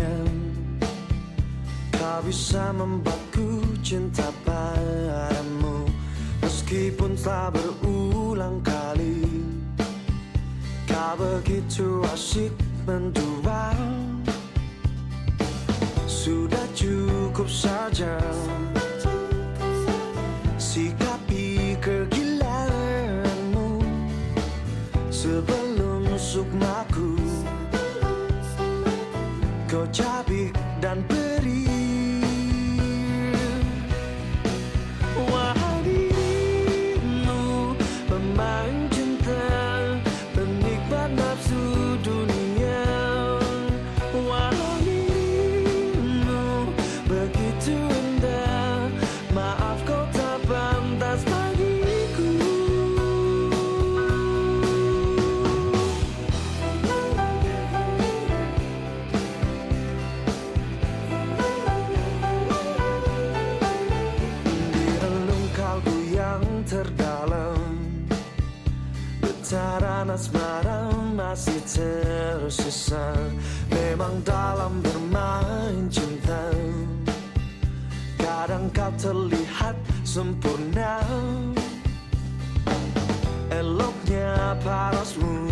Kau Tak bisa membuatku cinta padamu. Meskipun telah berulang kali Kau begitu asyik mendua Sudah cukup saja. Kau cabik dan beri Getaran asmara masih tersisa Memang dalam bermain cinta. Kadang kau terlihat sempurna. Eloknya parasmu.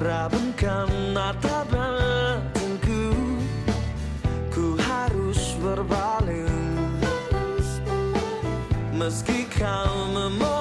Rabunkan mata batinku. Ku harus berpaling Meski kau memohon